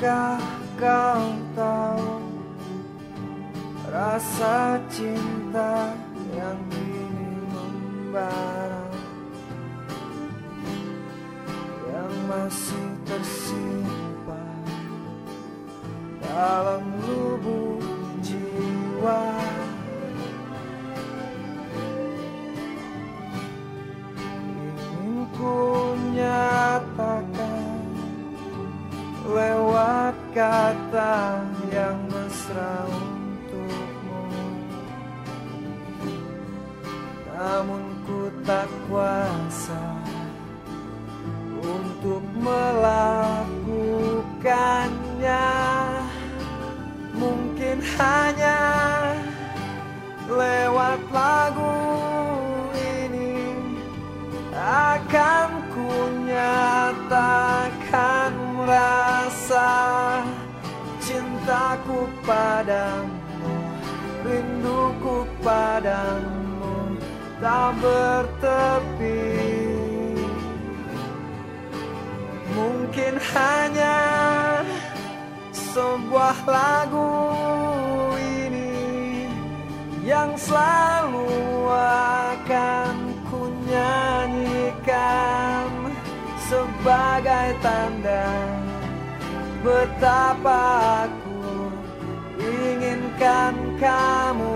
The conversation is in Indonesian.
Tahukah kau tahu Rasa cinta yang kini membara? Yang masih tersimpan Dalam kata yang mesra untukmu. Namun ku tak kuasa padamu rinduku padamu tak bertepi. Mungkin hanya sebuah lagu ini yang selalu akan ku nyanyikan sebagai tanda betapa aku kamu.